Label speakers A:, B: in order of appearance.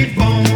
A: keep on